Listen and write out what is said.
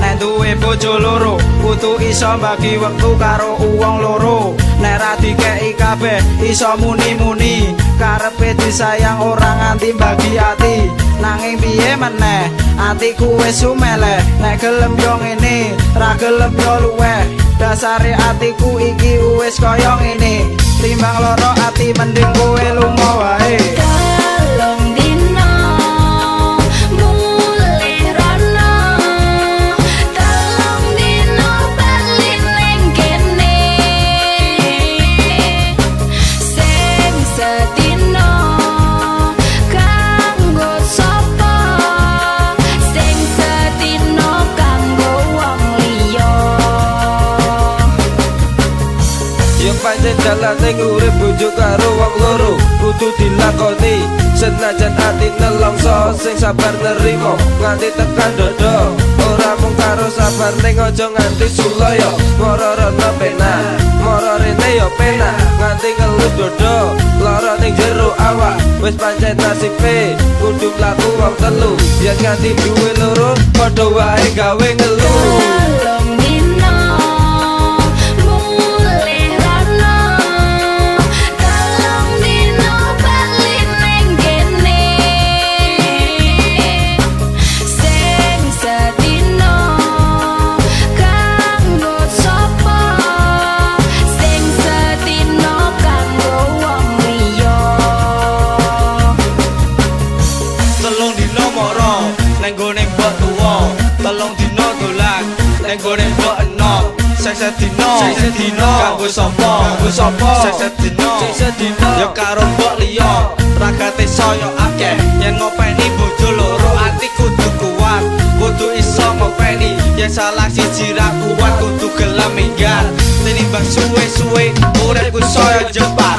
nek duwe bojo loro kudu iso bagi wektu karo uwong loro. Nek ra dikeki kabeh iso muni-muni. Karepe disayang ora nganti bagi ati. Nanging piye meneh? Atiku wis sumeleh. Nek gelem yo ngene ra gelem yo luweh. Dasare atiku iki wis kaya ngene Dalan ning urip bojo karo wong loro kudu dilakoni. Senajan ati nelongso sing sabar nerimo nganti tekan dodo ora mung karo sabar ning aja nganti sulaya ngororono pena moro rene yo pena nganti ngeluh dodo lara ning jero awak wis pancen nasibe kudu mlaku wong telu. Yen nganti duwe loro padha wae gawe ngeluh mbok enom seset dino seset dino kanggo sapa? Kanggo sapa? Seset dino seset dino ya karo mbok liya. Ragate saya akeh. Yen ngopeni bojo loro ati kudu kuat. Kudu iso ngopeni. Yen salah siji ra kuat kudu gelem minggat. Tinimbang suwe-suwe uripku saya jepat